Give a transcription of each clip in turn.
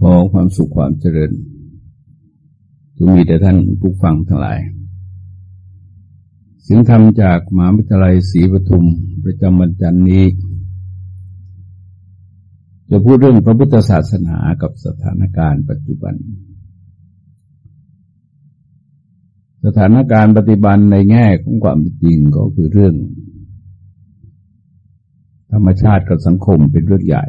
ขอความสุขความเจริญจงมีแต่ท่านผู้ฟังทั้งหลายสิ่งธรรมจากมหาวิทยาลัยศรีปทุมประจำวันจันทร์นี้ จะพูดเรื่องพระพุทธศาสนากับสถานการณ์ปัจจุบัน สถานการณ์ปฏิบัติในแง่ของความจริงก็คือเรื่อง ธรรมชาติกับสังคมเป็นเรื่องใหญ่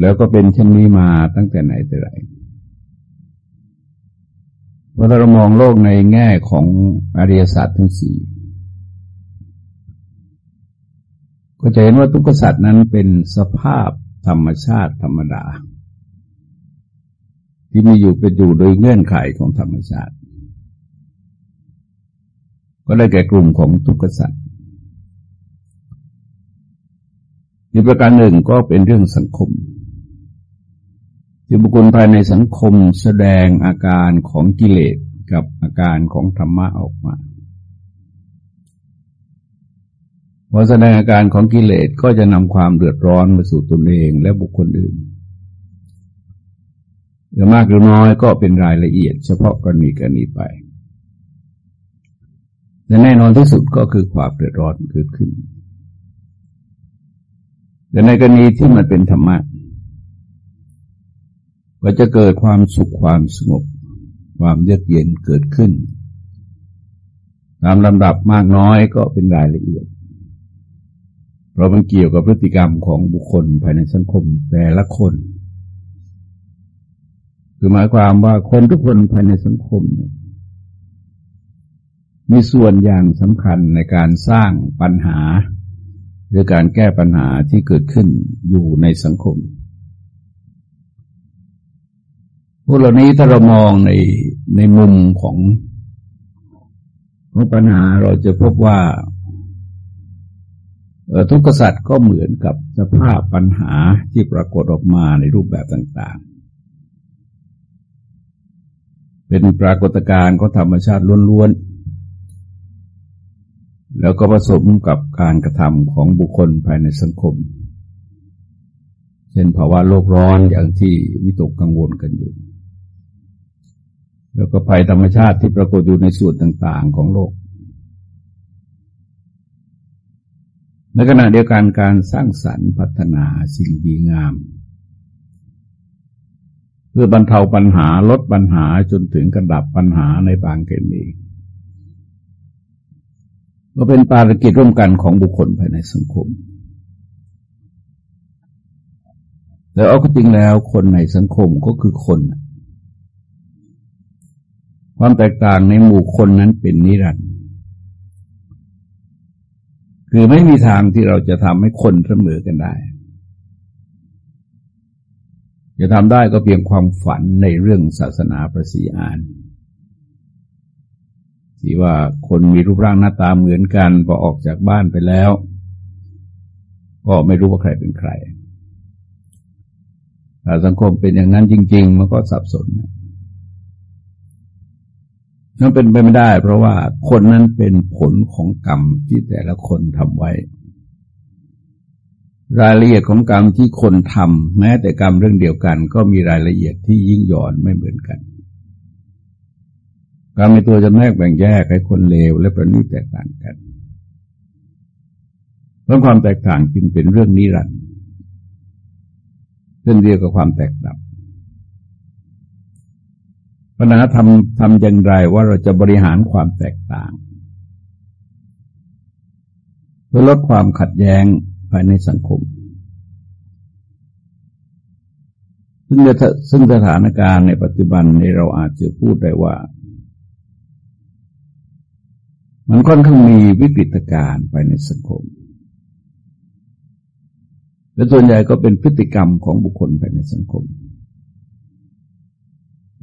แล้วก็เป็นเช่นนี้มาตั้งแต่ไหนแต่ไรพอเรามองโลกในแง่ของอริยสัจทั้งสี่ก็จะเห็นว่าทุกสัตว์นั้นเป็นสภาพธรรมชาติธรรมดา ที่มีอยู่เป็นอยู่โดยเงื่อนไขของธรรมชาติ ก็ได้แก่กลุ่มของทุกสัตว์อีกประการหนึ่งก็เป็นเรื่องสังคม ที่บุคคลภายในสังคมแสดงอาการของกิเลสกับอาการของธรรมะออกมาพอแสดงอาการของกิเลสก็จะนำความเดือดร้อนมาสู่ตนเองและบุคคลอื่นหรือมากหรือน้อยก็เป็นรายละเอียด เฉพาะกรณีกรณีไปแต่แน่นอนที่สุดก็คือความเดือดร้อนเกิดขึ้น แต่ในกรณีที่มันเป็นธรรมะ ก็จะเกิดความสุขความสงบ ความเยือกเย็นเกิดขึ้น ตามลำดับมากน้อยก็เป็นรายละเอียด เพราะมันเกี่ยวกับพฤติกรรมของบุคคลภายในสังคมแต่ละคนคือหมายความว่าคนทุกคนภายในสังคมเนี่ยมีส่วนอย่างสำคัญในการสร้างปัญหา หรือการแก้ปัญหาที่เกิดขึ้นอยู่ในสังคม พวกเหล่านี้ถ้าเรามองในในมุมของของปัญหาเราจะพบว่าทุกษัตริย์ก็เหมือนกับสภาพปัญหาที่ปรากฏออกมาในรูปแบบต่าง ๆ เป็นปรากฏการณ์ของธรรมชาติล้วนๆ แล้วก็ผสมกับการกระทำของบุคคลภายในสังคม เช่นภาวะโลกร้อนอย่างที่วิตกกังวลกันอยู่ แล้วก็ภัยธรรมชาติที่ปรากฏอยู่ในส่วนต่างๆของโลก ในขณะเดียวกันการสร้างสรรค์พัฒนาสิ่งดีงาม เพื่อบรรเทาปัญหาลดปัญหาจนถึงกระดับปัญหาในบางกรณีก็เป็นภารกิจร่วมกันของบุคคลภายในสังคมแต่เอาจริงแล้วคนในสังคมก็คือคน ความแตกต่างในหมู่คนนั้นเป็นนิรันดร์คือไม่มีทางที่เราจะทำให้คนเสมอกันได้ จะทำได้ก็เพียงความฝันในเรื่องศาสนาประสีอานที่ว่าคนมีรูปร่างหน้าตาเหมือนกันพอออกจากบ้านไปแล้ว ก็ไม่รู้ว่าใครเป็นใครถ้าสังคมเป็นอย่างนั้นจริง ๆ มันก็สับสนนะ นั่นเป็นไปไม่ได้ เพราะว่าคนนั้นเป็นผลของกรรมที่แต่ละคนทำไว้ รายละเอียดของกรรมที่คนทำแม้แต่กรรมเรื่องเดียวกัน ก็มีรายละเอียดที่ยิ่งหย่อนไม่เหมือนกันกรรมในตัวจะแนกแบ่งแยกให้คนเลวและประณีตแตกต่างกันเพราะความแตกต่างจึงเป็นเรื่องนิรันดร์เช่นเดียวกับความแตกต่าง ปัญหาทำทำอย่างไรว่าเราจะบริหารความแตกต่าง เพื่อลดความขัดแย้งภายในสังคม ซึ่งซึ่งสถานการณ์ในปัจจุบันในเราอาจจะพูดได้ว่า มันค่อนข้างมีวิกฤตการณ์ภายในสังคม และส่วนใหญ่ก็เป็นพฤติกรรมของบุคคลภายในสังคม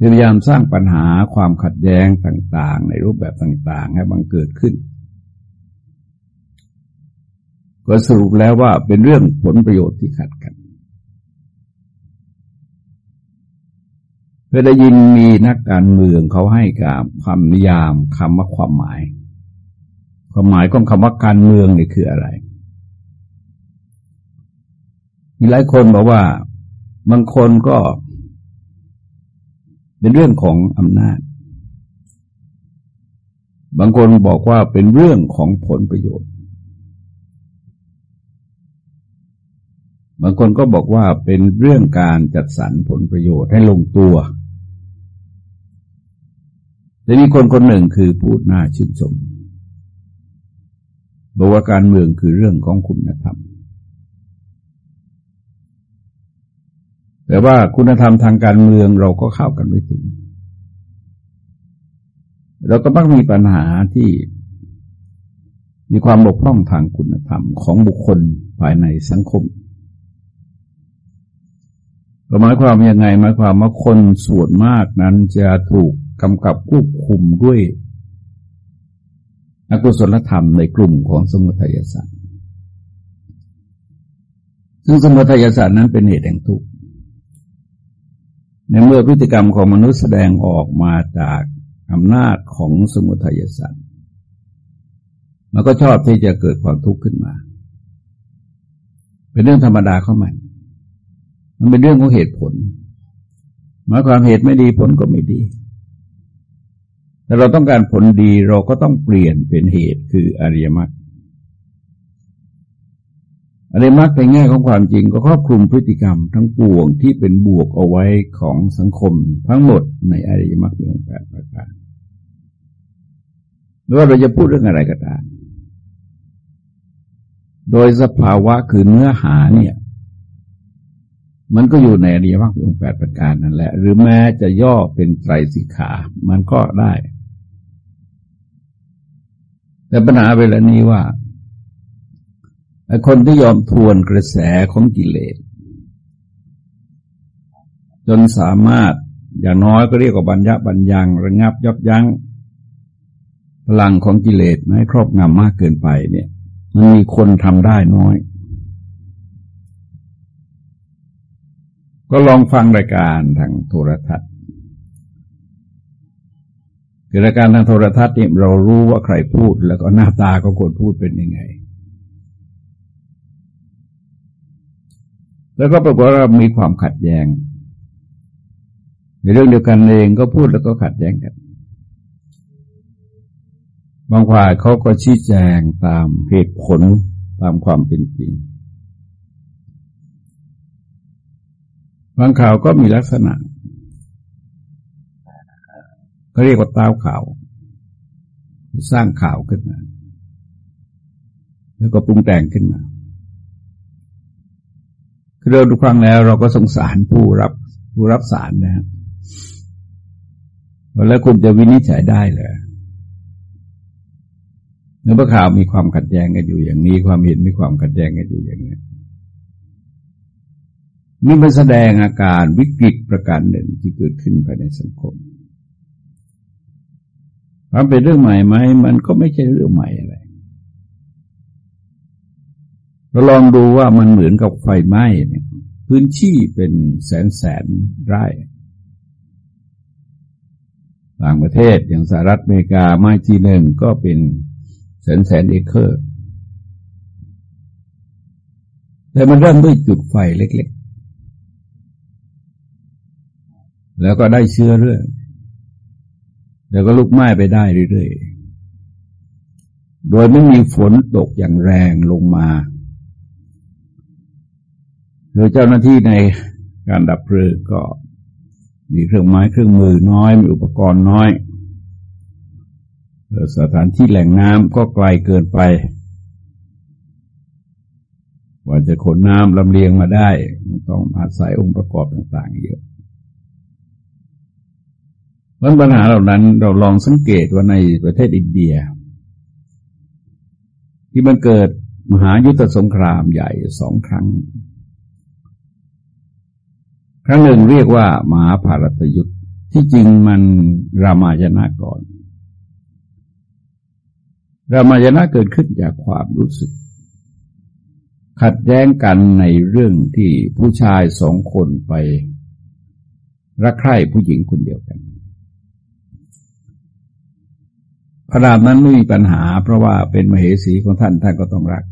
พยายามสร้างปัญหาความขัดแย้งต่าง ๆ ในรูปแบบต่าง ๆ ให้บังเกิดขึ้น ก็สรุปแล้วว่าเป็นเรื่องผลประโยชน์ที่ขัดกันเคยได้ยินมีนักการเมืองเขาให้กับความนิยามคำว่าความหมาย ความหมายของคำว่าการเมืองนี่คืออะไร มีหลายคนบอกว่าบางคนก็ เป็นเรื่องของอำนาจ บางคนบอกว่าเป็นเรื่องของผลประโยชน์ บางคนก็บอกว่าเป็นเรื่องการจัดสรรผลประโยชน์ให้ลงตัวแต่มีคนคนหนึ่งคือพูดน่าชื่นชมบอกว่าการเมืองคือเรื่องของคุณธรรม แต่ว่าคุณธรรมทางการเมืองเราก็เข้ากันไม่ถึง เราก็ต้องมีปัญหาที่มีความบกพร่องทางคุณธรรมของบุคคลภายในสังคมก็หมายความยังไงหมายความว่าคนส่วนมากนั้นจะถูกกำกับควบคุมด้วยอกุศลธรรมในกลุ่มของสมุทัยศาสตร์ซึ่งสมุทัยศาสตร์นั้นเป็นเหตุแห่งทุกข์ ในเมื่อพฤติกรรมของมนุษย์แสดงออกมาจากอำนาจของสมุทัยศาสตร์มันก็ชอบที่จะเกิดความทุกข์ขึ้นมา เป็นเรื่องธรรมดาเข้ามัน มันเป็นเรื่องของเหตุผลหมายความเหตุไม่ดีผลก็ไม่ดี แต่เราต้องการผลดีเราก็ต้องเปลี่ยนเป็นเหตุคืออริยมรรค อริยมรรคในแง่ของความจริงก็ครอบคลุมพฤติกรรมทั้งปวงที่เป็นบวกเอาไว้ของสังคมทั้งหมดในอริยมรรคมีองค์แปดประการไม่ว่าเราจะพูดเรื่องอะไรก็ตามโดยสภาวะคือเนื้อหาเนี่ย มันก็อยู่ในอริยมรรคมีองค์แปดประการนั่นแหละ หรือแม้จะย่อเป็นไตรสิกขา มันก็ได้ แต่ปัญหาเวลานี้ว่า คนที่ยอมทวนกระแสของกิเลส จนสามารถอย่างน้อยก็เรียกว่าบัญญับัญญังระงับยับยั้งพลังของกิเลสไม่ให้ครอบงำมากเกินไปเนี่ย มันมีคนทำได้น้อย ก็ลองฟังรายการทางโทรทัศน์คือรายการทางโทรทัศน์นี่เรารู้ว่าใครพูดแล้วก็หน้าตาของคนพูดเป็นยังไง แล้วก็ปรากฏว่ามีความขัดแย้ง ในเรื่องเดียวกันเองก็พูดแล้วก็ขัดแย้งกัน บางฝ่ายเขาก็ชี้แจงตามเหตุผลตามความเป็นจริง บางข่าวก็มีลักษณะเขาเรียกว่าต้าวข่าว สร้างข่าวขึ้นมา แล้วก็ปรุงแต่งขึ้นมา คือเราดูฟังแล้วเราก็สงสารผู้รับผู้รับสารนะครับแล้วคุณจะวินิจฉัยได้เลยเนื้อข่าวมีความขัดแย้งกันอยู่อย่างนี้ ความเห็นมีความขัดแย้งกันอยู่อย่างนี้นี่เป็นแสดงอาการวิกฤตประการหนึ่งที่เกิดขึ้นภายในสังคมความเป็นเรื่องใหม่ไหมมันก็ไม่ใช่เรื่องใหม่อะไร เราลองดูว่ามันเหมือนกับไฟไหม้เนี่ย พื้นที่เป็นแสนแสนไร่ต่างประเทศอย่างสหรัฐอเมริกาไม้จีหนึ่งก็เป็นแสนแสนเอเคอร์ แต่มันเริ่มด้วยจุดไฟเล็กๆ แล้วก็ได้เชื้อเรื่องแล้วก็ลุกไหม้ไปได้เรื่อยๆ โดยไม่มีฝนตกอย่างแรงลงมา โดยเจ้าหน้าที่ในการดับเพลิงก็มีเครื่องไม้เครื่องมือน้อย มีอุปกรณ์น้อยสถานที่แหล่งน้ำก็ไกลเกินไปว่าจะขนน้ำลำเลียงมาได้ มันต้องอาศัยองค์ประกอบต่างๆเยอะมันปัญหาเหล่านั้นเราลองสังเกตว่าในประเทศอินเดีย ที่มันเกิดมหายุทธสงครามใหญ่สองครั้ง ครั้งหนึ่งเรียกว่ามหาภารตยุทธที่จริงมันรามายณะก่อน รามายณะเกิดขึ้นจากความรู้สึก ขัดแย้งกันในเรื่องที่ผู้ชายสองคนไปรักใคร่ผู้หญิงคนเดียวกันพระรามนั้นไม่มีปัญหา เพราะว่าเป็นมเหสีของท่านท่านก็ต้องรัก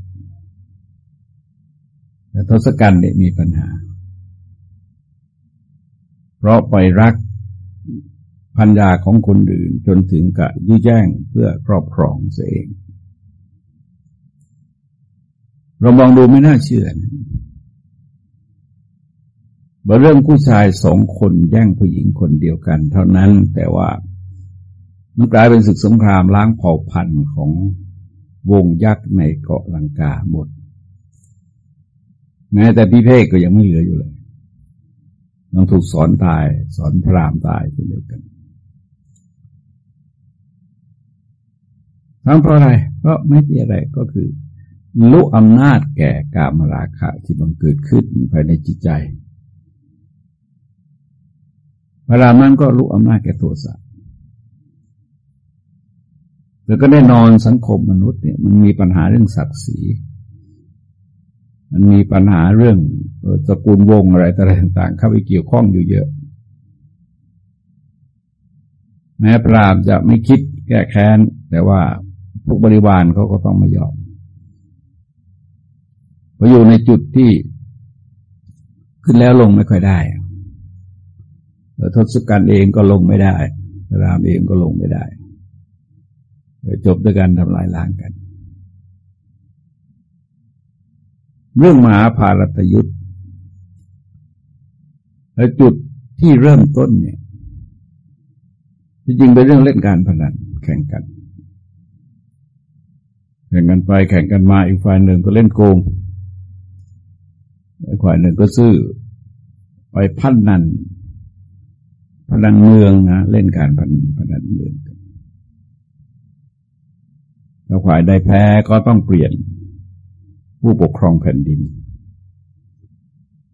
แต่ทศกัณฐ์เนี่ยมีปัญหา เพราะไปรักพัญญาของคนอื่นจนถึงกับยื้อแย่งเพื่อครอบครองเสียเอง เรามองดูไม่น่าเชื่อนะเรื่องผู้ชายสองคนแย่งผู้หญิงคนเดียวกัน เท่านั้นแต่ว่ามันกลายเป็นศึกสงครามล้างเผ่าพันธุ์ของวงยักษ์ในเกาะลังกาหมด แม้แต่พิเภกก็ยังไม่เหลืออยู่เลย ต้องถูกสอนตาย สอนพรามตายเช่นเดียวกันทั้งเพราะอะไร เพราะไม่มีอะไรก็คือลุอำนาจแก่กามราคะที่บังเกิดขึ้นภายในจิตใจเวลานั้นก็ลุอำนาจแก่โทสะแล้วก็แน่นอนสังคมมนุษย์เนี่ยมันมีปัญหาเรื่องศักดิ์ศรี มันมีปัญหาเรื่องตระกูลวงอะไรต่างๆ เข้าไปเกี่ยวข้องอยู่เยอะ แม้ปราบจะไม่คิดแก้แค้น แต่ว่าพวกบริวารเขาก็ต้องไม่ยอมพออยู่ในจุดที่ขึ้นแล้วลงไม่ค่อยได้ทศกัณฐ์เองก็ลงไม่ได้รามเองก็ลงไม่ได้ จบด้วยการทำลายล้างกัน เรื่องมหาภารตยุทธ์และจุดที่เริ่มต้นเนี่ยจริงๆเป็นเรื่องเล่นการพนันแข่งกัน แข่งกันไปแข่งกันมาอีกฝ่ายหนึ่งก็เล่นโกงอีกฝ่ายหนึ่งก็ซื้อ ไปพันนันพนันเมืองนะเล่นการพนันพนันเมืองถ้าฝ่ายใดแพ้ก็ต้องเปลี่ยน ผู้ปกครองแผ่นดิน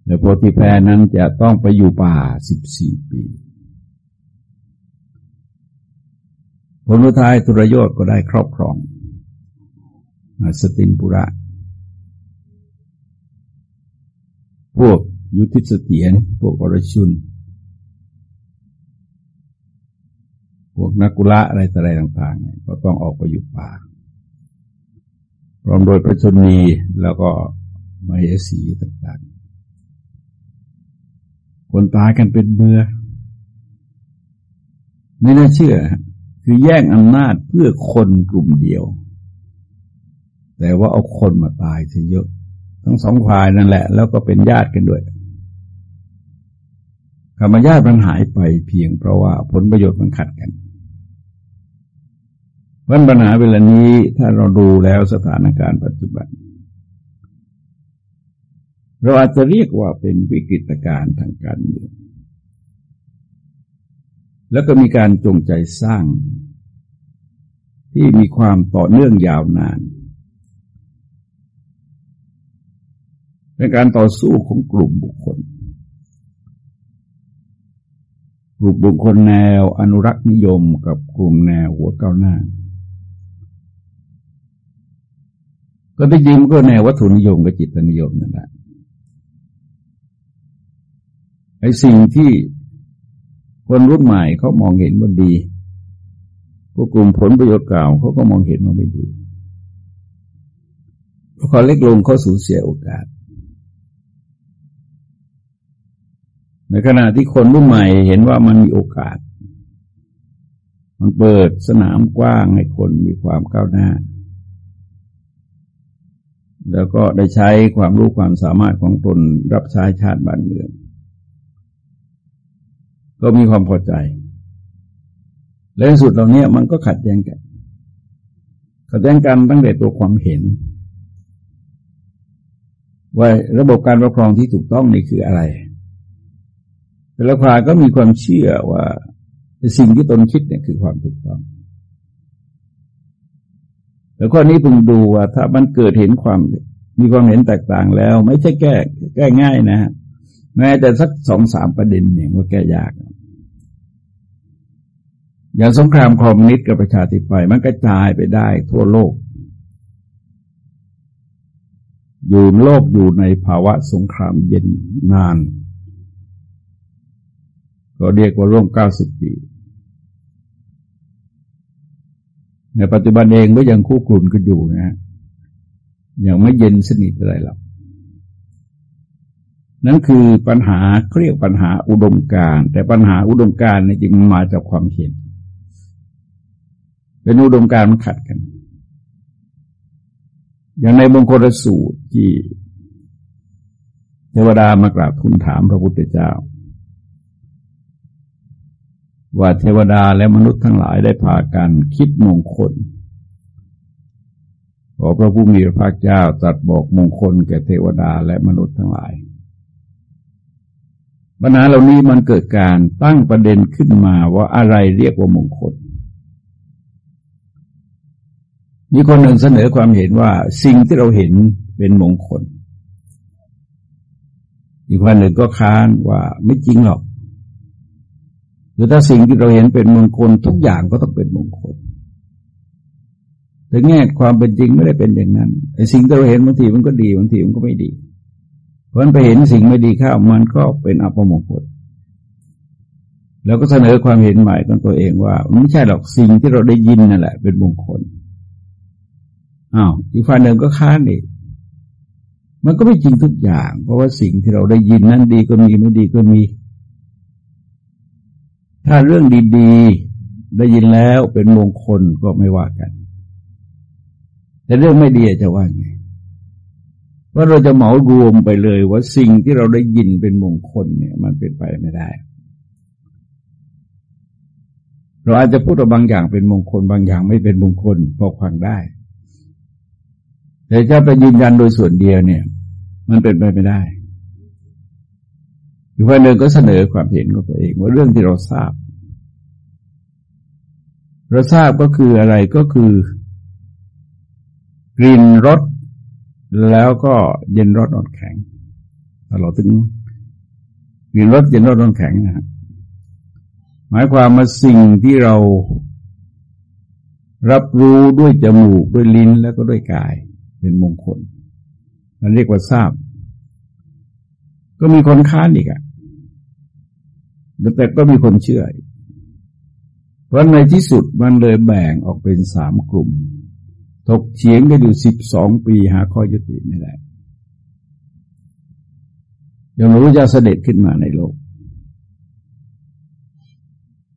แล้วพอที่แพนั้นจะต้องไปอยู่ป่าสิบสี่ปีผลท้ายตุรยศก็ได้ครอบครองสตินปุระ พวกยุทธิสเตียน พวกอรชุน พวกนักกุละอะไรต่อะไรต่างๆ ก็ต้องออกไปอยู่ป่า พร้อมโดยพระชนีแล้วก็มเหสีต่างๆ คนตายกันเป็นเบื่อไม่น่าเชื่อ คือแย่งอำนาจเพื่อคนกลุ่มเดียว แต่ว่าเอาคนมาตายซะเยอะ ทั้งสองฝ่ายนั่นแหละ แล้วก็เป็นญาติกันด้วยคำญาติมันหายไปเพียงเพราะว่าผลประโยชน์มันขัดกัน ปัญหาเวลานี้ถ้าเราดูแล้วสถานการณ์ปัจจุบัน เราอาจจะเรียกว่าเป็นวิกฤตการณ์ทางการเมืองแล้วก็มีการจงใจสร้าง ที่มีความต่อเนื่องยาวนานเป็นการต่อสู้ของกลุ่มบุคคล กลุ่มบุคคลแนวอนุรักษ์นิยมกับกลุ่มแนวหัวก้าวหน้า ก็ที่จริงก็แนววัตถุนิยมกับจิตนิยมนั่นแหละไอ้สิ่งที่คนรุ่นใหม่เขามองเห็นว่าดีพวกกลุ่มผลประโยชน์เก่าเขาก็มองเห็นว่าไม่ดีพอเล็กลงเขาสูญเสียโอกาส ในขณะที่คนรุ่นใหม่เห็นว่ามันมีโอกาส มันเปิดสนามกว้างให้คนมีความก้าวหน้า แล้วก็ได้ใช้ความรู้ความสามารถของตนรับใช้ชาติบ้านเมือง ก็มีความพอใจ และสุดเหล่านี้มันก็ขัดแย้งกัน ขัดแย้งกันตั้งแต่ตัวความเห็น ว่าระบบการปกครองที่ถูกต้องนี่คืออะไร แต่ละฝ่ายก็มีความเชื่อว่าสิ่งที่ตนคิดเนี่ยคือความถูกต้อง แต่ข้อนี้พึงดูว่าถ้ามันเกิดเห็นความมีความเห็นแตกต่างแล้ว ไม่ใช่แก้ แก้ง่ายนะฮะแม้แต่สักสองสามประเด็นเนี่ยก็แก้ยาก อย่างสงครามคอมมิวนิสต์กับประชาธิปไตยมันกระจายไปได้ทั่วโลก อยู่โลกอยู่ในภาวะสงครามเย็นนาน ก็เรียกว่าร่วมเก้าสิบปี ในปัจจุบันเองก็ยังคู่กลุ่นกันอยู่นะฮะยังไม่เย็นสนิทอะไรหรอกนั่นคือปัญหาเครียกปัญหาอุดมการแต่ปัญหาอุดมการในจริงมาจากความเห็น เป็นอุดมการมันขัดกัน อย่างในมงคลสูตรที่เทวดามากราบทูลถามพระพุทธเจ้า ว่าเทวดาและมนุษย์ทั้งหลายได้พากันคิดมงคล ขอพระผู้มีพระภาคเจ้าตรัสบอกมงคลแก่เทวดาและมนุษย์ทั้งหลาย ปัญหาเหล่านี้มันเกิดการตั้งประเด็นขึ้นมาว่าอะไรเรียกว่ามงคล มีคนหนึ่งเสนอความเห็นว่าสิ่งที่เราเห็นเป็นมงคล อีกคนหนึ่งก็ค้านว่าไม่จริงหรอก คือถ้าสิ่งที่เราเห็นเป็นมงคลทุกอย่างก็ต้องเป็นมงคล แต่แง่ความเป็นจริงไม่ได้เป็นอย่างนั้นไอ้สิ่งที่เราเห็นบางทีมันก็ดีบางทีมันก็ไม่ดี เพราะนั้นไปเห็นสิ่งไม่ดีเข้ามันก็เป็นอัปมงคล แล้วก็เสนอความเห็นใหม่ของตัวเองว่ามันไม่ใช่หรอกสิ่งที่เราได้ยินนั่นแหละ เป็นมงคลอ้าวอีกฝ่ายหนึ่งก็ค้านอีกมันก็ไม่จริงทุกอย่าง เพราะว่าสิ่งที่เราได้ยินนั้นดีก็มีไม่ดีก็มี ถ้าเรื่องดีๆ ได้ยินแล้วเป็นมงคลก็ไม่ว่ากัน แต่เรื่องไม่ดีจะว่าไง ว่าเราจะเหมารวมไปเลยว่าสิ่งที่เราได้ยินเป็นมงคลเนี่ย มันเป็นไปไม่ได้ เราอาจจะพูดว่าบางอย่างเป็นมงคล บางอย่างไม่เป็นมงคลพอฟังได้ แต่จะไปยืนยันโดยส่วนเดียวเนี่ย มันเป็นไปไม่ได้ อยู่วันหนึ่งก็เสนอความเห็นของตัวเองว่าเรื่องที่เราทราบ เราทราบก็คืออะไรก็คือกลิ่นรสแล้วก็เย็นร้อนอ่อนแข็งตลอดถึงเย็นรสเย็นร้อนอ่อนแข็งนะฮะหมายความมาสิ่งที่เรารับรู้ด้วยจมูกด้วยลิ้นแล้วก็ด้วยกายเป็นมงคลนั่นเรียกว่าทราบ ก็มีคนค้านอีกอะ แต่ก็มีคนเชื่อเพราะในที่สุดมันเลยแบ่งออกเป็นสามกลุ่ม ถกเฉียงกันอยู่สิบสองปีหาข้อยุติไม่ได้ยังรู้จะเสด็จขึ้นมาในโลก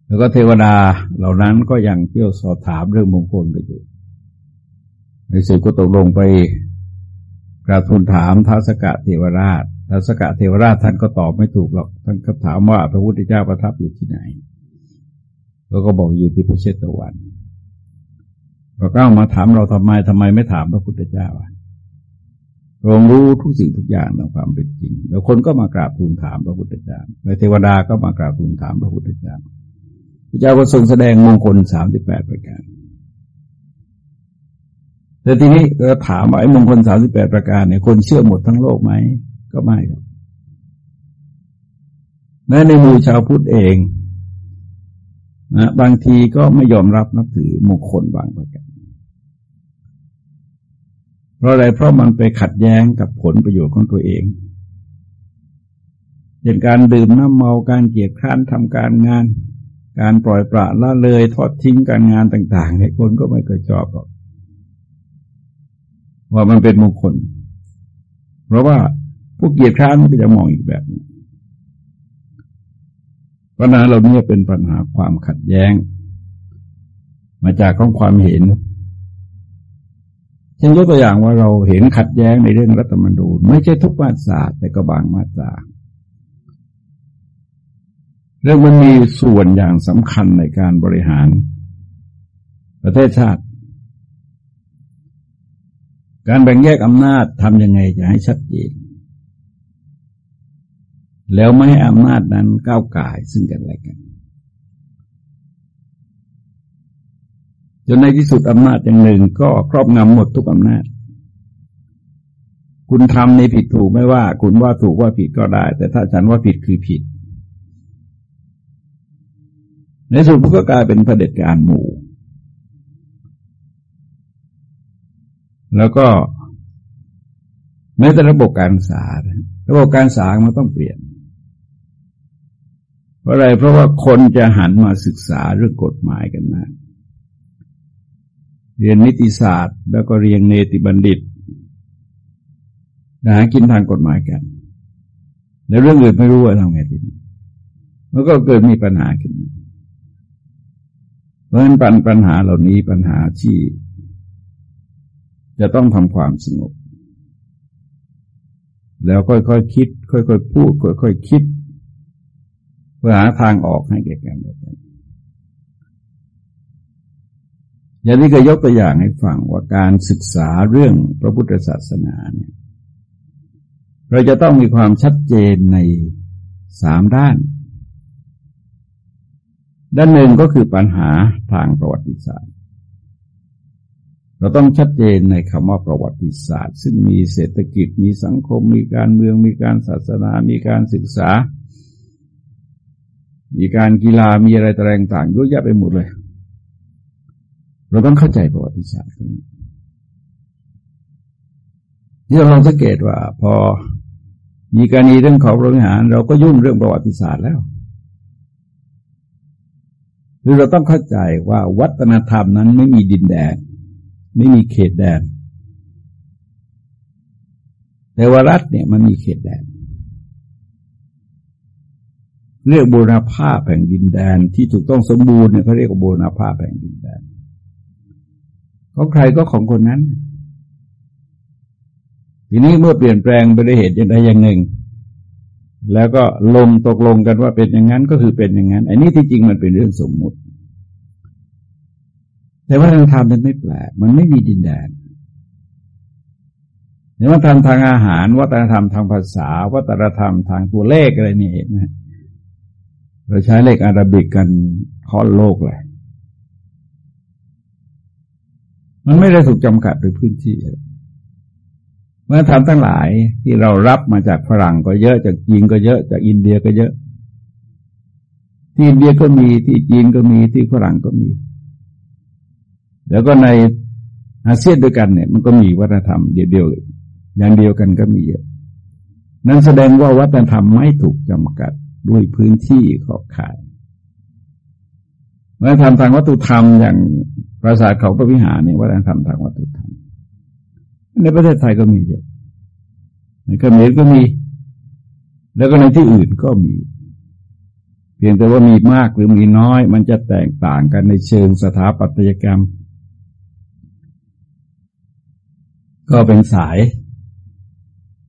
แล้วก็เทวดาเหล่านั้นก็ยังเที่ยวสอบถามเรื่องมงคลกันอยู่ ในสุดก็ตกลงไปกราบทูลถามท้าสกะเทวราช ท้าสกะเทวราชท่านก็ตอบไม่ถูกหรอก ท่านก็ถามว่าพระพุทธเจ้าประทับอยู่ที่ไหน แล้วก็บอกอยู่ที่พระเชตวันเราก็มาถามเราทำไมทำไมไม่ถามพระพุทธเจ้าอะรองรู้ทุกสิ่งทุกอย่างตามความเป็นจริง แล้วคนก็มากราบทูลถามพระพุทธเจ้าในเทวดาก็มากราบทูลถามพระพุทธเจ้า พระเจ้าก็ทรงแสดงมงคลสามสิบแปดประการแต่ทีนี้เราถามว่าไอ้มงคลสามสิบแปดประการเนี่ยคนเชื่อหมดทั้งโลกไหม ก็ไม่ครับแม้ในหมู่ชาวพุทธเองนะบางทีก็ไม่ยอมรับนับถือมงคลบางประการเพราะอะไรเพราะมันไปขัดแย้งกับผลประโยชน์ของตัวเองเช่นการดื่มน้ำเมาการเกียดค้านทำการงาน การปล่อยปละละเลยทอดทิ้งการงานต่างๆเนี่ยคนก็ไม่เคยชอบหรอกว่ามันเป็นมงคล เพราะว่า ผู้เกียรติค้านมันก็จะมองอีกแบบนึงปัญหาเราเนี่ยเป็นปัญหาความขัดแย้ง มาจากของความเห็นเช่นยกตัวอย่างว่าเราเห็นขัดแย้งในเรื่องรัฐธรรมนูญไม่ใช่ทุกมาตราแต่ก็บางมาตราเรื่องมันมีส่วนอย่างสำคัญในการบริหาร ประเทศชาติ การแบ่งแยกอำนาจทำยังไงจะให้ชัดเจน แล้วไม่ให้อำนาจนั้นก้าวไก่ซึ่งกันและกันจนในที่สุดอำนาจอย่างหนึ่งก็ครอบงำหมดทุกอำนาจ คุณทำในผิดถูกไม่ว่า คุณว่าถูกว่าผิดก็ได้ แต่ถ้าฉันว่าผิดคือผิด ในสุดก็กลายเป็นประเด็จการหมู่ แล้วก็แม้แต่ระบบการศึกษา ระบบการศึกษามันต้องเปลี่ยน เพราะอะไรเพราะว่าคนจะหันมาศึกษาเรื่องกฎหมายกันมากเรียนนิติศาสตร์ แล้วก็เรียนเนติบัณฑิตหากินทางกฎหมายกัน แล้วเรื่องอื่นไม่รู้ว่าทำไงทีนี้มันก็เกิดมีปัญหาขึ้น เพราะฉะนั้นปัญปัญหาเหล่านี้ปัญหาที่จะต้องทำความสงบ แล้วค่อยๆคคิด ค่อยๆพูด ค่อยๆคคิด พื่อหาทางออกให้แก่กันแบบนี้อย่างนี้ก็ยกตัวอย่างให้ฟังว่าการศึกษาเรื่องพระพุทธศาสนาเนี่ยเราจะต้องมีความชัดเจนในสามด้าน ด้านหนึ่งก็คือปัญหาทางประวัติศาสตร์ เราต้องชัดเจนในคำว่าประวัติศาสตร์ ซึ่งมีเศรษฐกิจมีสังคม มีการเมืองมีการศาสนา มีการศึกษา มีการกีฬามีอะไรต่างๆเยอะแยะไปหมดเลย เราต้องเข้าใจประวัติศาสตร์นี้ที่เราลองสังเกตว่า พอมีการณีเรื่องของบริหาร เราก็ยุ่งเรื่องประวัติศาสตร์แล้วคือเราต้องเข้าใจว่าวัฒนธรรมนั้นไม่มีดินแดน ไม่มีเขตแดนแต่ว่ารัฐเนี่ยมันมีเขตแดน เรียกบูรณภาพแห่งดินแดนที่ถูกต้องสมบูรณ์เนี่ยเขาเรียกว่าบูรณภาพแห่งดินแดนของใครก็ของคนนั้น ทีนี้เมื่อเปลี่ยนแปลงไปด้วยเหตุอย่างใดอย่างหนึ่ง แล้วก็ลงตกลงกันว่าเป็นอย่างนั้นก็คือเป็นอย่างนั้น อันนี้ที่จริงมันเป็นเรื่องสมมุติ แต่วัฒนธรรมมันไม่แปลกมันไม่มีดินแดนในวัฒนธรรมทางอาหาร วัฒนธรรมทางภาษา วัฒนธรรมทางตัวเลขอะไรนี่เห็นไหม เราใช้เลขอาราบิกกันค่อนโลกเลย มันไม่ได้ถูกจำกัดโดยพื้นที่เมื่อทำทั้งหลายที่เรารับมาจากฝรั่งก็เยอะจากจีนก็เยอะจากอินเดียก็เยอะ ที่อินเดียก็มีที่จีนก็มีที่ฝรั่งก็มี แล้วก็ในอาเซียนด้วยกันเนี่ย มันก็มีวัฒนธรรมเดียวๆอย่างเดียวกันก็มีเยอะ นั่นแสดงว่าวัฒนธรรมไม่ถูกจำกัด ด้วยพื้นที่ขอบข่ายวัฒนธรรมทางวัตถุธรรมอย่างปราสาทเขาพระวิหารเนี่ยวัฒนธรรมทางวัตถุธรรม ในประเทศไทยก็มีเยอะในเขมรก็มี แล้วก็ในที่อื่นก็มี เพียงแต่ว่ามีมากหรือมีน้อย มันจะแตกต่างกันในเชิงสถาปัตยกรรม ก็เป็นสาย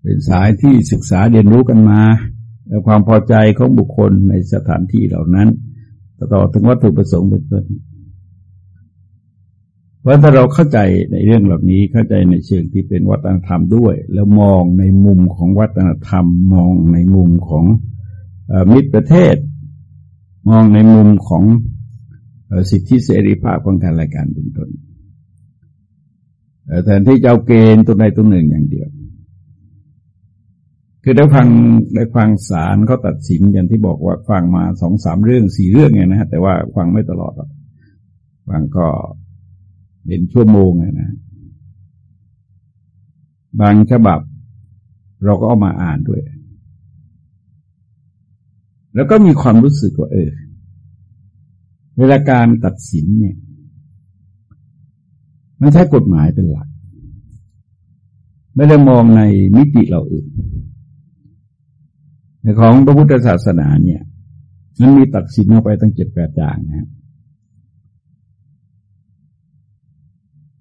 เป็นสายที่ศึกษาเรียนรู้กันมา และความพอใจของบุคคลในสถานที่เหล่านั้นต่อถึงวัตถุประสงค์เป็นต้นพราะถ้าเราเข้าใจในเรื่องเหล่านี้เข้าใจในเชิงที่เป็นวัฒนธรรมด้วย แล้วมองในมุมของวัฒนธรรม มองในมุมของมิตรประเทศ มองในมุมของสิทธิเสรีภาพของการรายการเป็นต้นแทนที่จะเอาเกณฑ์ตัวใดตัวหนึ่งอย่างเดียว คือได้ฟังได้ฟังศาลเขาตัดสินอย่างที่บอกว่าฟังมาสองสามเรื่องสี่เรื่องไงนะฮะแต่ว่าฟังไม่ตลอดหรอกฟังก็เป็นชั่วโมงนะบางฉบับ เราก็เอามาอ่านด้วย แล้วก็มีความรู้สึกว่าเออเวลาการตัดสินเนี่ยไม่ใช่กฎหมายเป็นหลัก ไม่ได้มองในมิติเราอื่น ของพระพุทธศาสนาเนี่ยมันมีตัดสินออกไปตั้งเจ็ดแปดอย่างนะ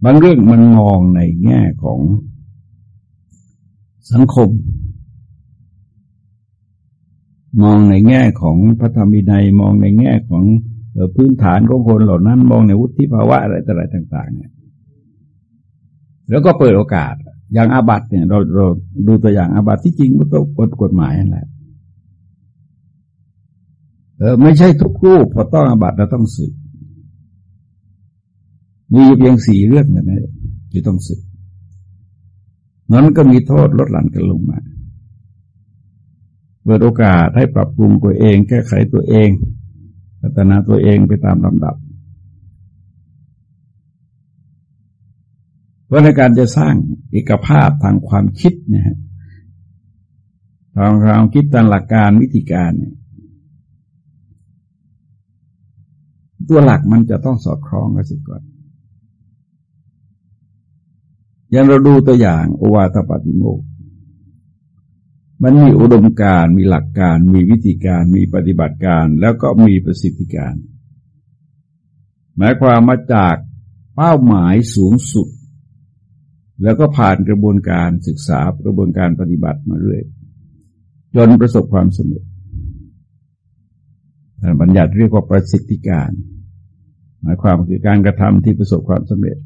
บางเรื่องมันมองในแง่ของสังคม มองในแง่ของพระธรรมวินัยมองในแง่ของพื้นฐานของคนเหล่านั้น มองในวุฒิภาวะอะไรต่าง ๆ เนี่ย แล้วก็เปิดโอกาส อย่างอาบัติเนี่ยเราเราดูตัวอย่างอาบัติที่จริงมันก็กฎกฎหมายนั่นแหละ เออไม่ใช่ทุกรูปพอต้องอาบัติเราต้องสึก มีเพียงสี่เรื่องนั่นเองที่ต้องสึกนั้นก็มีโทษลดหลั่นกันลงมาเปิดโอกาสให้ปรับปรุงตัวเอง แก้ไขตัวเองพัฒนาตัวเองไปตามลำดับเพราะในการจะสร้างเอกภาพทางความคิดนะฮะทางความคิดตามหลักการวิธีการเนี่ย ตัวหลักมันจะต้องสอดคล้องกันสิก่อนอย่างเราดูตัวอย่างโอวาทปฏิโมกมันมีอุดมการมีหลักการ มีวิธีการ มีปฏิบัติการ แล้วก็มีประสิทธิการ หมายความมาจากเป้าหมายสูงสุด แล้วก็ผ่านกระบวนการศึกษากระบวนการปฏิบัติมาเรื่อย จนประสบความสำเร็จบัญญัติเรียกว่าประสิทธิการ หมายความคือการกระทำที่ประสบความสำเร็จ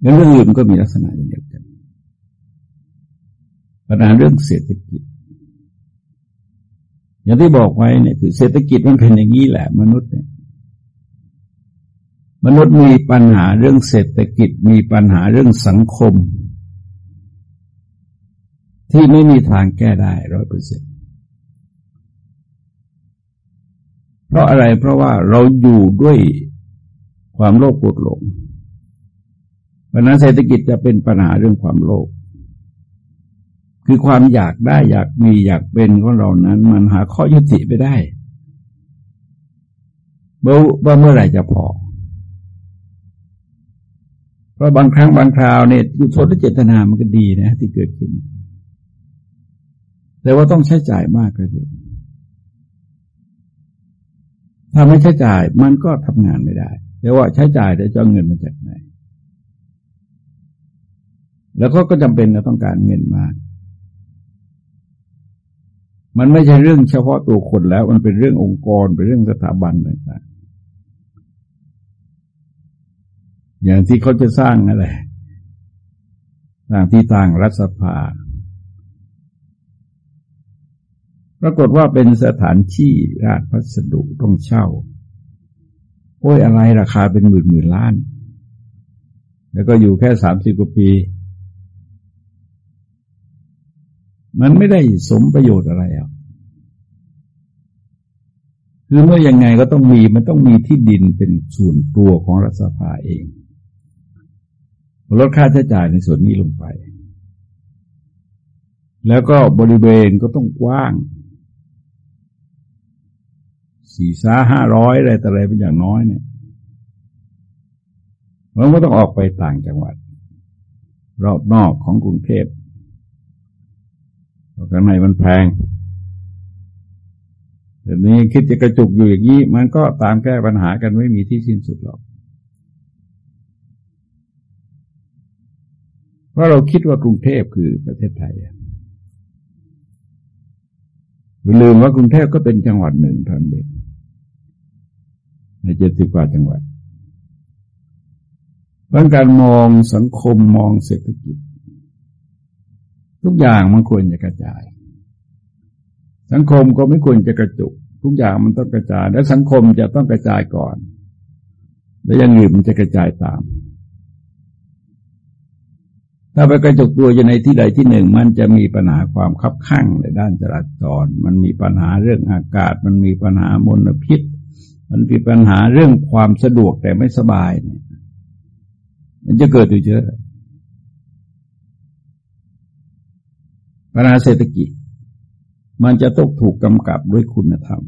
เรื่องอื่นก็มีลักษณะอย่างเดียวกันปัญหาเรื่องเศรษฐกิจ อย่างที่บอกไว้เนี่ยคือเศรษฐกิจมันเป็นอย่างนี้แหละ มนุษย์เนี่ยมนุษย์มีปัญหาเรื่องเศรษฐกิจมีปัญหาเรื่องสังคม ที่ไม่มีทางแก้ได้ร้อยเปอร์เซ็นต์ เพราะอะไรเพราะว่าเราอยู่ด้วยความโลภโกรธหลงเพราะนั้นเศรษฐกิจจะเป็นปัญหาเรื่องความโลภคือความอยากได้อยากมีอยากเป็นของเรานั้น มันหาข้อยุติไปได้ว่าเมื่อไหร่จะพอ เพราะบางครั้งบางคราวเนี่ยกุศลเจตนามันก็ดีนะ ที่เกิดขึ้น แต่ว่าต้องใช้จ่ายมากเลย ถ้าไม่ใช้จ่ายมันก็ทำงานไม่ได้แต่ว่าใช้จ่ายแต่จะเงินมาจากไหน แล้วก็ก็จำเป็นจะต้องการเงินมากมันไม่ใช่เรื่องเฉพาะตัวคนแล้ว มันเป็นเรื่ององค์กร เป็นเรื่องสถาบันต่างๆ อย่างที่เขาจะสร้างอะไรสร้างที่ต่างรัฐสภา ปรากฏว่าเป็นสถานที่ราชพัสดุต้องเช่า โอ้ยอะไรราคาเป็นหมื่นหมื่นล้าน แล้วก็อยู่แค่สามสิบกว่าปี มันไม่ได้สมประโยชน์อะไรอะคือเมื่อยังไงก็ต้องมีมันต้องมีที่ดินเป็นส่วนตัวของรัฐสภาเองลดค่าใช้จ่ายในส่วนนี้ลงไป แล้วก็บริเวณก็ต้องกว้าง สี่สาห้าร้อยอะไรแต่อะไรเป็นอย่างน้อยเนี่ยมันก็ต้องออกไปต่างจังหวัด รอบนอกของกรุงเทพข้างในมันแพงแต่นี้คิดจะกระจุกอยู่อย่างนี้ มันก็ตามแก้ปัญหากันไม่มีที่สิ้นสุดหรอกเพราะเราคิดว่ากรุงเทพคือประเทศไทยลืมว่ากรุงเทพก็เป็นจังหวัดหนึ่งท่านเด็ก ในเจ็ดสิบกว่าจังหวัดเรื่องการมองสังคมมองเศรษฐกิจ ทุกอย่างมันควรจะกระจาย สังคมก็ไม่ควรจะกระจุก ทุกอย่างมันต้องกระจาย และสังคมจะต้องกระจายก่อน แล้วยังอื่นมันจะกระจายตาม ถ้าไปกระจุกตัวอยู่ในที่ใดที่หนึ่ง มันจะมีปัญหาความคับข้างในด้านจราจร มันมีปัญหาเรื่องอากาศ มันมีปัญหามลพิษ มันมีปัญหาเรื่องความสะดวกแต่ไม่สบายเนี่ยมันจะเกิดอยู่เยอะปัญหาเศรษฐกิจ มันจะต้องถูกกำกับด้วยคุณธรรม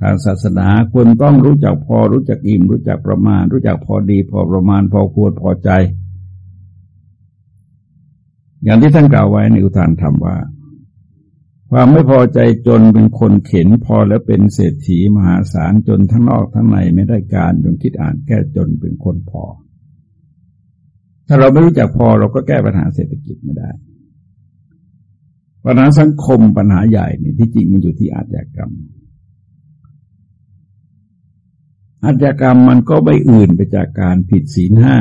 ทางศาสนาควรต้องรู้จักพอรู้จักอิ่ม รู้จักประมาณ รู้จักพอดี พอประมาณ พอควรพอใจ อย่างที่ท่านกล่าวไว้ในอุทานธรรมว่า ความไม่พอใจจนเป็นคนเข็นพอแล้วเป็นเศรษฐีมหาศาลจนทั้งนอกทั้งในไม่ได้การจงคิดอ่านแก้จนเป็นคนพอ ถ้าเราไม่รู้จักพอเราก็แก้ปัญหาเศรษฐกิจไม่ได้ ปัญหาสังคมปัญหาใหญ่นี่ที่จริงมันอยู่ที่อาชญากรรมอาชญากรรมมันก็ไม่อื่นไปจากการผิดศีลห้า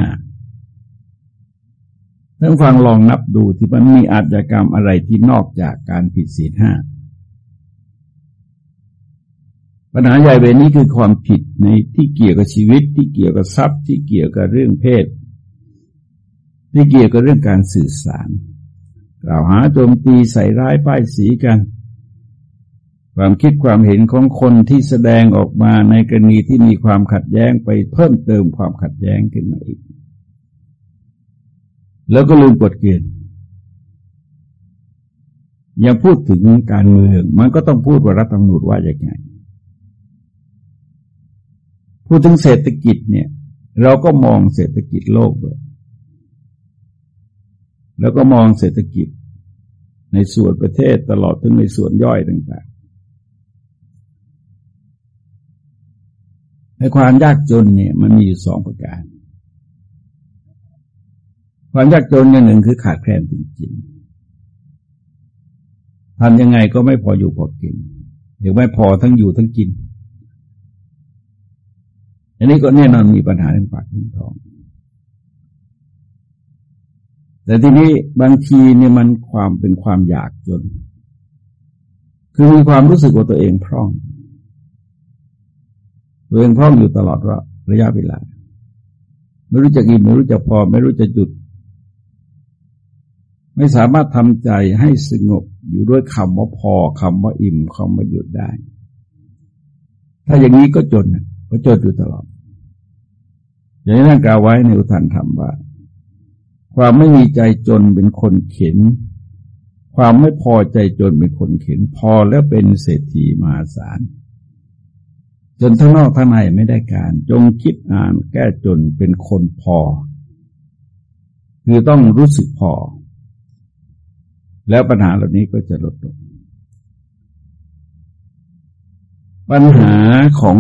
ท่านฟังลองนับดูที่มันมีอาชญากรรมอะไรที่นอกจากการผิดศีลห้าปัญหาใหญ่เวนี้คือความผิดในที่เกี่ยวกับชีวิต ที่เกี่ยวกับทรัพย์ ที่เกี่ยวกับเรื่องเพศ ที่เกี่ยวกับเรื่องการสื่อสาร กล่าวหาโจมตีใส่ร้ายป้ายสีกัน ความคิดความเห็นของคนที่แสดงออกมาในกรณีที่มีความขัดแย้งไปเพิ่มเติมความขัดแย้งขึ้นมาอีก แล้วก็ลืมกฎเกณฑ์ยังพูดถึงการเมือง มันก็ต้องพูดว่ารัฐธรรมนูญว่าอย่างไงพูดถึงเศรษฐกิจเนี่ย เราก็มองเศรษฐกิจโลกด้วยแล้วก็มองเศรษฐกิจในส่วนประเทศตลอดถึงในส่วนย่อยต่างๆในความยากจนเนี่ยมันมีอยู่สองประการ ความยากจนอย่างหนึ่งคือขาดแคลนจริงๆทำยังไงก็ไม่พออยู่พอกินเดี๋ยวไม่พอทั้งอยู่ทั้งกิน อันนี้ก็แน่นอนมีปัญหาเรื่องปากเรื่องท้อง แต่ทีนี้บางทีเนี่ยมันความเป็นความอยากจน คือมีความรู้สึกว่าตัวเองพร่อง ตัวเองพร่องอยู่ตลอดว่าระยะเวลา ไม่รู้จะกินไม่รู้จะพอ ไม่รู้จะจุด ไม่สามารถทำใจให้สงบอยู่ด้วยคำว่าพอคำว่าอิ่มคำว่าหยุดได้ ถ้าอย่างนี้ก็จนก็จนอยู่ตลอด อย่างนี้ท่านกล่าวไว้ในอุทานธรรมว่า ความไม่มีใจจนเป็นคนเข็น ความไม่พอใจจนเป็นคนเข็น พอแล้วเป็นเศรษฐีมหาศาลจนทั้งนอกทั้งในไม่ได้การ จงคิดอ่านแก้จนเป็นคนพอ คือต้องรู้สึกพอ แล้วปัญหาเหล่านี้ก็จะลดลง ปัญหาของ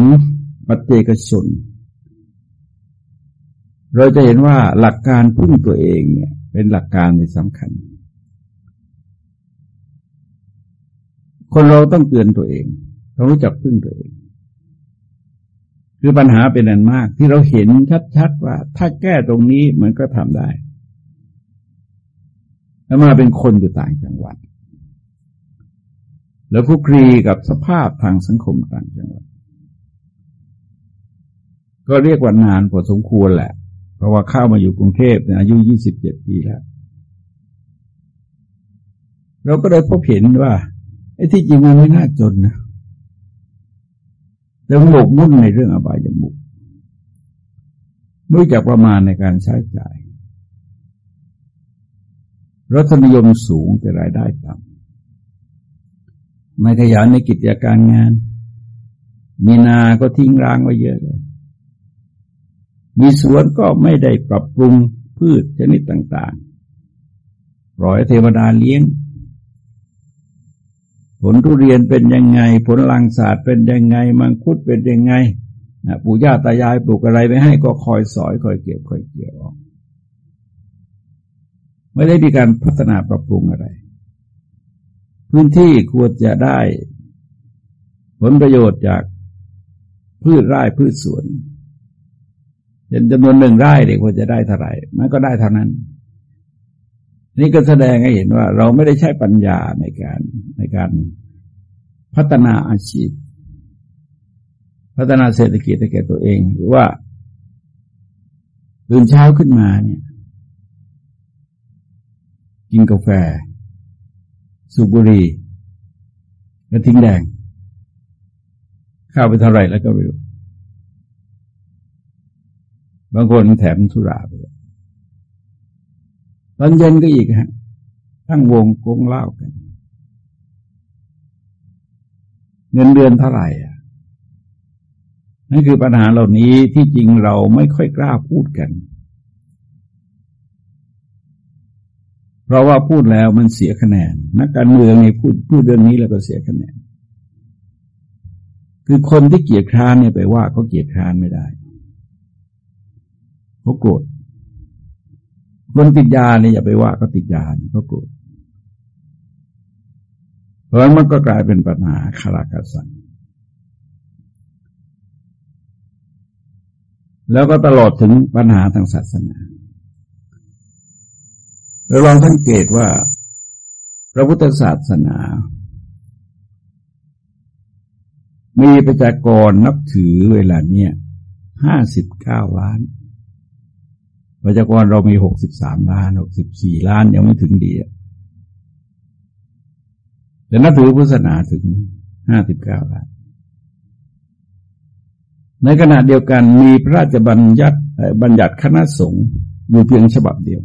ปัจเจกชน เราจะเห็นว่าหลักการพึ่งตัวเองเนี่ย เป็นหลักการที่สำคัญ คนเราต้องเตือนตัวเองต้องรู้จักพึ่งตัวเอง คือปัญหาเป็นอันมากที่เราเห็นชัดๆว่า ถ้าแก้ตรงนี้มันก็ทำได้ แล้วมาเป็นคนอยู่ต่างจังหวัด แล้วคุกครีกับสภาพทางสังคมต่างจังหวัด ก็เรียกว่านานพอสมควรแหละ เพราะว่าเข้ามาอยู่กรุงเทพอายุยี่สิบเจ็ดปีแล้ว เราก็ได้พบเห็นว่าไอ้ที่จริงมันไม่น่าจนนะแต่หมกมุ่นในเรื่องอบายมุกไม่จากประมาณในการใช้จ่าย รสนิยมสูงแต่รายได้ต่ำไม่ขยันในกิจการงาน มีนาก็ทิ้งร้างไว้เยอะเลย มีสวนก็ไม่ได้ปรับปรุงพืชชนิดต่างๆ ปล่อยเทวดาเลี้ยง ผลทุเรียนเป็นยังไง ผลลังศาสตร์เป็นยังไง มังคุดเป็นยังไงปู่ย่าตายายปลูกอะไรไปให้ก็คอยสอยคอยเก็บคอยเกี่ยวออก ไม่ได้มีการพัฒนาปรับปรุงอะไร พื้นที่ควรจะได้ ผลประโยชน์จากพืชไร่พืชสวนเป็นจำนวนหนึ่งไร่เด็กว่าจะได้เท่าไหร่มันก็ได้เท่านั้น นี่ก็แสดงให้เห็นว่า เราไม่ได้ใช้ปัญญาในการในการพัฒนาอาชีพ พัฒนาเศรษฐกิจให้แก่ตัวเอง หรือว่าตื่นเช้าขึ้นมาเนี่ย กินกาแฟ สูบบุหรี่กระทิ้งแดง ข้าวไปเท่าไหร่แล้วก็ไม่รู้บางคนแถมสุราไปตอนเย็นก็อีกฮะ ตั้งวงกงเล่ากัน เงินเดือนเท่าไหร่อะนั่นคือปัญหาเหล่านี้ที่จริงเราไม่ค่อยกล้าพูดกัน เพราะว่าพูดแล้วมันเสียคะแนน นักการเมืองนี่พูดพูดเรื่องนี้แล้วก็เสียคะแนน คือคนที่เกียดคร้านเนี่ยไปว่าเขาเกียดคร้านไม่ได้เขาโกรธคนติดยาเนี่ยอย่าไปว่าก็ติดยาเขาโกรธเพราะมันก็กลายเป็นปัญหาคาราคาสันแล้วก็ตลอดถึงปัญหาทางศาสนา เราลองสังเกตว่า พระพุทธศาสนา มีประชากรนับถือเวลาเนี้ยห้าสิบเก้าล้าน ประชากรเรามีหกสิบสามล้านหกสิบสี่ล้านยังไม่ถึงดีแต่นับถือพุทธศาสนาถึงห้าสิบเก้าล้าน ในขณะเดียวกันมีพระราชบัญญัติบัญญัติคณะสงฆ์อยู่เพียงฉบับเดียว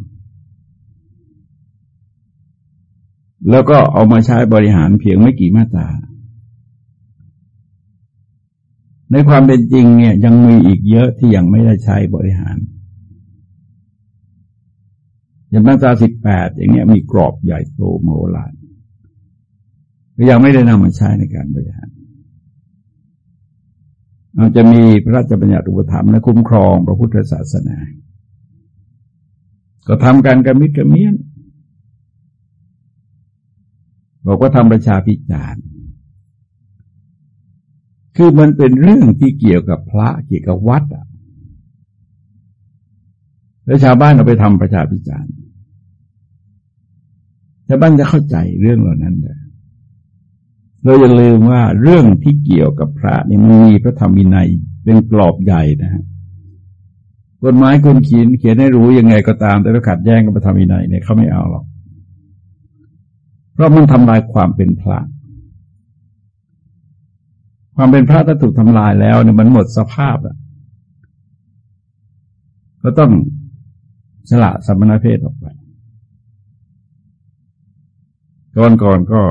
แล้วก็เอามาใช้บริหารเพียงไม่กี่มาตรา ในความเป็นจริงเนี่ยยังมีอีกเยอะที่ยังไม่ได้ใช้บริหาร อย่างมาตราสิบแปดอย่างเนี้ยมีกรอบใหญ่โตมโหฬารก็ยังไม่ได้นำมาใช้ในการบริหารอาจจะมีพระราชบัญญัติอุปถัมภ์และคุ้มครองพระพุทธศาสนา ก็ทำการกระมิดกระเมียน บอกว่าทำประชาพิจารณ์คือมันเป็นเรื่องที่เกี่ยวกับพระเกี่ยวกับวัดอะแล้วชาวบ้านเอาไปทำประชาพิจารณ์ชาวบ้านจะเข้าใจเรื่องเหล่านั้นเลยเราอย่าลืมว่าเรื่องที่เกี่ยวกับพระนี่มันมีพระธรรมวินัยเป็นกรอบใหญ่นะฮะกฎหมายคนเขียนเขียนให้รู้ยังไงก็ตาม แต่ถ้าขัดแย้งกับพระธรรมวินัยเนี่ยเขาไม่เอาหรอก เพราะมันทำลายความเป็นพระ ความเป็นพระถ้าถูกทำลายแล้วเนี่ยมันหมดสภาพอะก็ต้องสละสมณเพศออกไปก่อนก่อนก็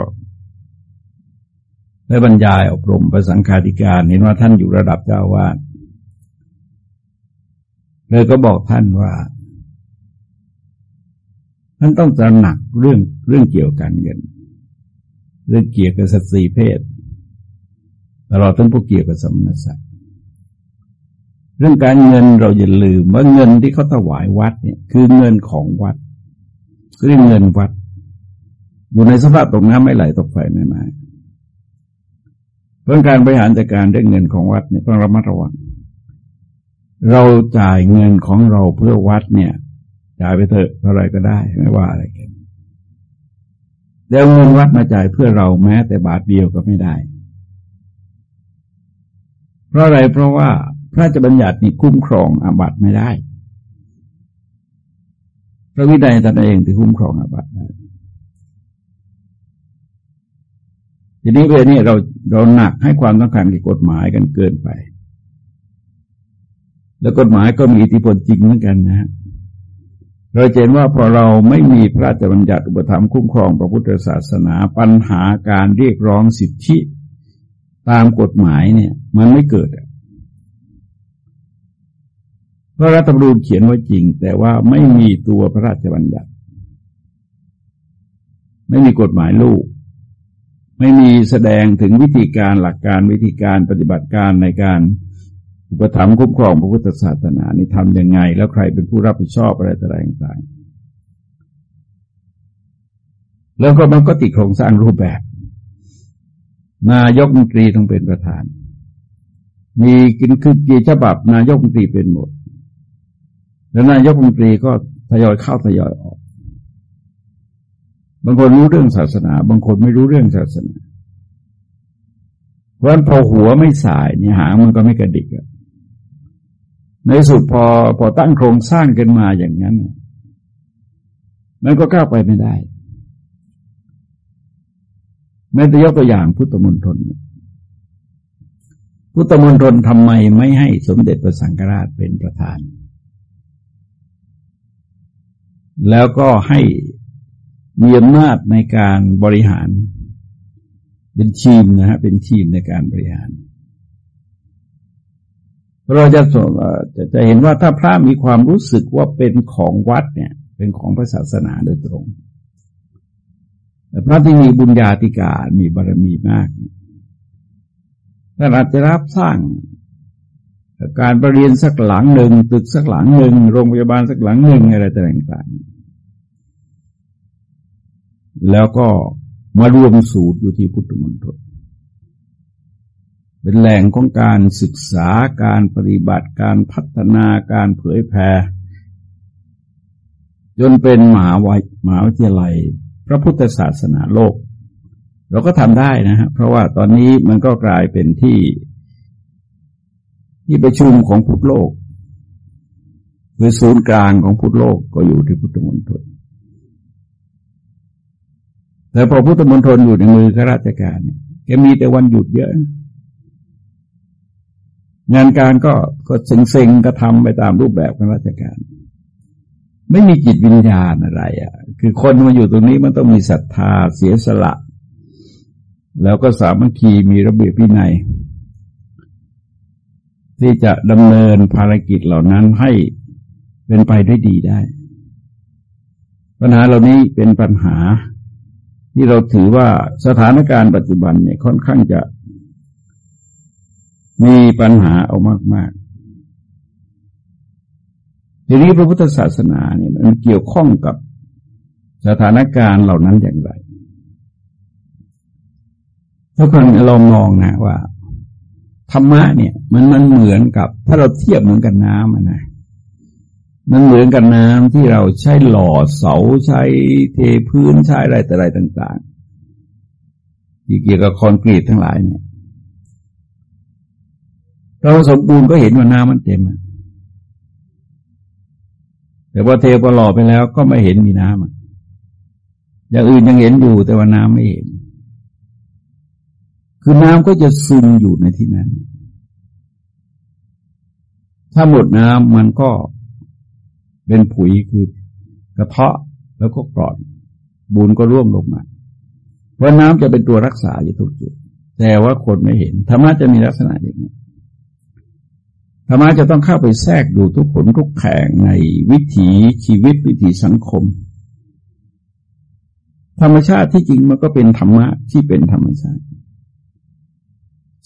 ได้บรรยายอบรมประสังฆาธิการเห็นว่าท่านอยู่ระดับเจ้าวาดเลยก็บอกท่านว่า ท่านต้องตระหนักเรื่องเรื่องเกี่ยวกันเงินเรื่องเกี่ยวกับสตรีเพศตลอดทั้งพวกเกี่ยวกับสมณศักดิ์เรื่องการเงินเราอย่าลืมว่าเงินที่เขาถวายวัดเนี่ยคือเงินของวัดเรียกเงินวัด อยู่ในสภาพตกน้ำไม่ไหลตกไฟไม่ไหม้เรื่องการบริหารจัดการเรื่องเงินของวัดเนี่ยต้องระมัดระวังเราจ่ายเงินของเราเพื่อวัดเนี่ย จ่ายไปเถอะเท่าไรก็ได้ไม่ว่าอะไรกันเดี๋ยวเงินวัดมาจ่ายเพื่อเราแม้แต่บาทเดียวก็ไม่ได้ เพราะอะไรเพราะว่าพระราชบัญญัตินี่คุ้มครองอาบัติไม่ได้ พระวินัยตนเองที่คุ้มครองอาบัติได้ทีนี้เวลนี้เราเราหนักให้ความสำคัญกับกฎหมายกันเกินไป แล้วกฎหมายก็มีอิทธิพลจริงเหมือนกันนะฮะ เราเห็นว่าพอเราไม่มีพระราชบัญญัติอุปถัมภ์คุ้มครองพระพุทธศาสนาปัญหาการเรียกร้องสิทธิตามกฎหมายเนี่ย มันไม่เกิดเพราะรัฐธรรมนูญเขียนไว้จริง แต่ว่าไม่มีตัวพระราชบัญญัติ ไม่มีกฎหมายลูก ไม่มีแสดงถึงวิธีการหลักการวิธีการปฏิบัติการในการ อุปถัมภ์คุ้มครองพระพุทธศาสนานี่ทำยังไง แล้วใครเป็นผู้รับผิดชอบอะไรต่างๆแล้วก็มันก็ติดโครงสร้างรูปแบบ นายกมนตรีต้องเป็นประธาน มีกินคือกี่ฉบับ นายกมนตรีเป็นหมด แล้วนายกมนตรีก็ทยอยเข้าทยอยออก บางคนรู้เรื่องศาสนา บางคนไม่รู้เรื่องศาสนาเพราะพอหัวไม่สายนี่หางมันก็ไม่กระดิกอะ ในสุดพอพอตั้งโครงสร้างกันมาอย่างนั้นมันก็ก้าวไปไม่ได้แม้แต่ยกตัวอย่างพุทธมนตรพุทธมนตรทำไมไม่ให้สมเด็จพระสังฆราชเป็นประธาน แล้วก็ให้มีอำนาจในการบริหาร เป็นทีมนะฮะเป็นทีมในการบริหาร เราจะจะจะเห็นว่าถ้าพระมีความรู้สึกว่าเป็นของวัดเนี่ย เป็นของพระศาสนาโดยตรงแต่พระที่มีบุญญาธิการมีบารมีมากท่านอาจจะรับสร้างการประเรียนสักหลังหนึ่งตึกสักหลังหนึ่งโรงพยาบาลสักหลังหนึ่งอะไรต่างๆ แล้วก็มารวมสูตรอยู่ที่พุทธมณฑล เป็นแหล่งของการศึกษาการปฏิบัติการพัฒนาการเผยแผ่จนเป็นมหาวิมหาวิทยาลัย พระพุทธศาสนาโลก เราก็ทำได้นะฮะเพราะว่าตอนนี้มันก็กลายเป็นที่ที่ประชุมของพุทธโลกคือศูนย์กลางของพุทธโลกก็อยู่ที่พุทธมณฑลแต่พอพุทธมณฑลอยู่ในมือข้าราชการเนี่ยแกมีแต่วันหยุดเยอะ งานการก็ก็เซ็งๆก็ทำไปตามรูปแบบของราชการ ไม่มีจิตวิญญาณอะไรอะ คือคนมาอยู่ตรงนี้มันต้องมีศรัทธาเสียสละ แล้วก็สามัคคีมีระเบียบวินัยที่จะดำเนินภารกิจเหล่านั้นให้เป็นไปได้ดีได้ ปัญหาเหล่านี้เป็นปัญหาที่เราถือว่าสถานการณ์ปัจจุบันเนี่ยค่อนข้างจะ มีปัญหาเอามากๆทีนี้พระพุทธศาสนาเนี่ยมันเกี่ยวข้องกับสถานการณ์เหล่านั้นอย่างไรทุกคนลองมองนะว่าธรรมะเนี่ย มันมันเหมือนกับ ถ้าเราเทียบเหมือนกันน้ำนะมันเหมือนกับน้ำที่เราใช้หล่อเสาใช้เทพื้นใช้อะไรแต่อะไรต่าง ๆ ที่เกี่ยวกับคอนกรีตทั้งหลายเนี่ย เราสมบูรณ์ก็เห็นว่าน้ำมันเต็มแต่พอเทพอหล่อไปแล้วก็ไม่เห็นมีน้ำอย่างอื่นยังเห็นอยู่แต่ว่าน้ำไม่เห็น คือน้ำก็จะซึมอยู่ในที่นั้น ถ้าหมดน้ำมันก็เป็นผุยคือกระเทาะแล้วก็กรอนบุญก็ร่วงลงมา เพราะน้ำจะเป็นตัวรักษาอยู่ทุกจุดแต่ว่าคนไม่เห็นธรรมะจะมีลักษณะอย่างนี้ ธรรมะจะต้องเข้าไปแทรกดูทุกผลทุกแข่งในวิถีชีวิตวิถีสังคม ธรรมชาติที่จริงมันก็เป็นธรรมะที่เป็นธรรมชาติ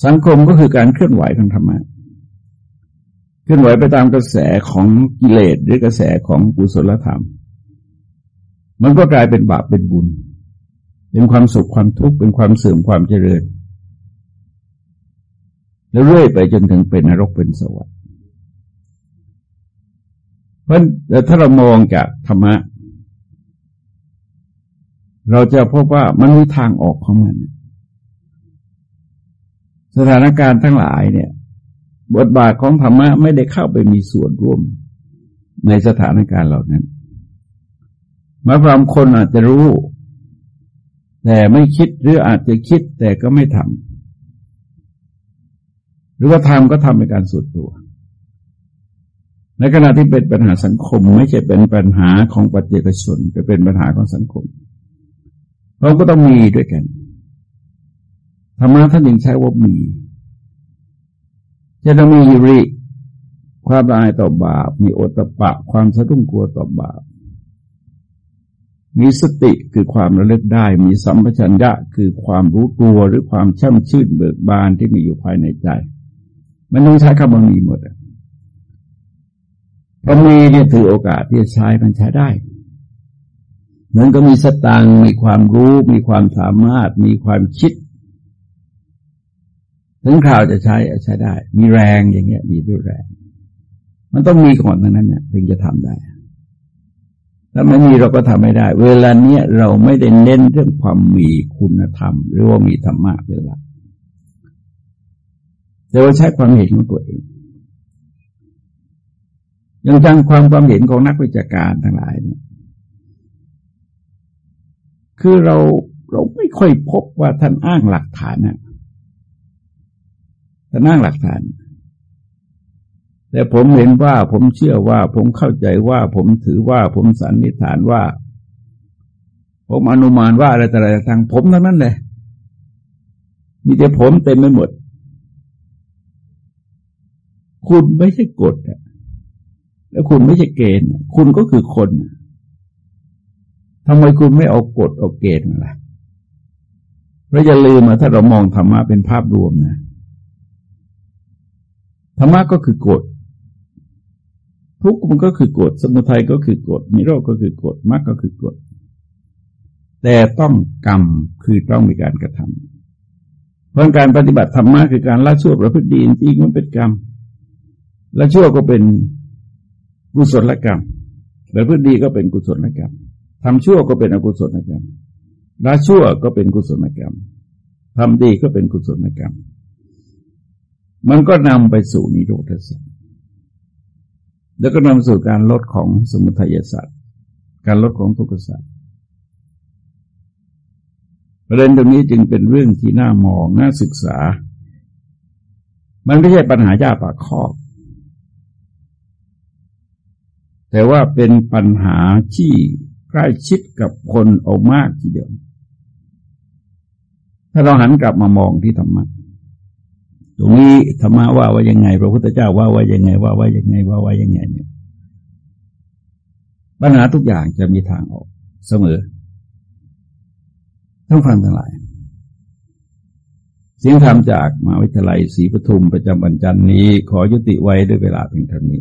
สังคมก็คือการเคลื่อนไหวทางธรรมะเคลื่อนไหวไปตามกระแสของกิเลสหรือกระแสของกุศลธรรม มันก็กลายเป็นบาปเป็นบุญ เป็นความสุขความทุกข์เป็นความเสื่อมความเจริญ แล้วเรื่อยไปจนถึงเป็นนรกเป็นสวรรค์เพราะถ้าเรามองจากธรรมะ เราจะพบว่ามันมีทางออกของมัน สถานการณ์ทั้งหลายเนี่ย บทบาทของธรรมะไม่ได้เข้าไปมีส่วนร่วมในสถานการณ์เหล่านั้นมาความคนอาจจะรู้ แต่ไม่คิดหรืออาจจะคิดแต่ก็ไม่ทำ หรือว่าทำก็ทำเป็นการส่วนตัว ในขณะที่เป็นปัญหาสังคม ไม่ใช่เป็นปัญหาของปัจเจกชนแต่เป็นปัญหาของสังคมเราก็ต้องมีด้วยกันธรรมะท่านยังใช้ว่ามีจะต้องมีฮิริความละอายต่อบาป มีโอตปะ ความสะดุ้งกลัวต่อบาป มีสติคือความระลึกได้ มีสัมปชัญญะคือความรู้ตัวหรือความช่ำชื่นเบิกบานที่มีอยู่ภายในใจ มันต้องใช้คำว่ามีหมดพอมีเนี่ยถือโอกาสที่จะใช้มันใช้ได้ เหมือนก็มีสตังมีความรู้ มีความสามารถ มีความคิด ถึงข่าวจะใช้ใช้ได้ มีแรงอย่างเงี้ย มีด้วยแรง มันต้องมีก่อนนั้นเนี่ยถึงจะทำได้ ถ้าไม่มีเราก็ทำไม่ได้ เวลาเนี้ยเราไม่ได้เน้นเรื่องความมีคุณธรรม หรือว่ามีธรรมะเวลา แต่ว่าใช้ความเห็นของตัวเองยังจังความความเห็นของนักวิชาการทั้งหลายเนี่ยคือเราเราไม่ค่อยพบว่าท่านอ้างหลักฐานนะแต่นั่งหลักฐาน แต่ผมเห็นว่าผมเชื่อว่า ผมเข้าใจว่า ผมถือว่า ผมสันนิษฐานว่า ผมอนุมานว่าอะไรแต่อะไรทางผมทั้งนั้นเลยมีแต่ผมเต็มไปหมด คุณไม่ใช่กฎอะแล้วคุณไม่ใช่เกณฑ์ คุณก็คือคนทำไมคุณไม่เอากฎเอาเกณฑ์อะไรเราจะลืมมาถ้าเรามองธรรมะเป็นภาพรวมนะธรรมะก็คือกฎทุกข์มันก็คือกฎสมุทัยก็คือกฎนิโรธก็คือกฎมรรคก็คือกฎแต่ต้องกรรมคือต้องมีการกระทำเพราะการปฏิบัติธรรมะคือการละชั่วประพฤติดีจริงมันเป็นกรรม และชั่วก็เป็นกุศลกรรมประพฤติดีก็เป็นกุศลกรรมทำชั่วก็เป็นอกุศลกรรมละชั่วก็เป็นกุศลกรรมทำดีก็เป็นกุศลกรรม มันก็นำไปสู่นิโรธสัตว์แล้วก็นำสู่การลดของสมุทัยสัตว์การลดของทุกข์สัตว์ประเด็นตรงนี้จึงเป็นเรื่องที่น่ามองน่าศึกษา มันไม่ใช่ปัญหายากปากคอก แต่ว่าเป็นปัญหาที่ใกล้ชิดกับคนเอามากทีเดียว ถ้าเราหันกลับมามองที่ธรรมะตรงนี้ธรรมะว่าว่ายังไง พระพุทธเจ้าว่าว่ายังไง ว่าว่ายังไง ว่าว่ายังไงเนี่ยปัญหาทุกอย่างจะมีทางออกเสมอต้องฟังทั้งหลาย เสียงธรรมจากมหาวิทยาลัยศรีปทุมประจำวันจันทร์นี้ ขอยุติไว้ด้วยเวลาเพียงเท่านี้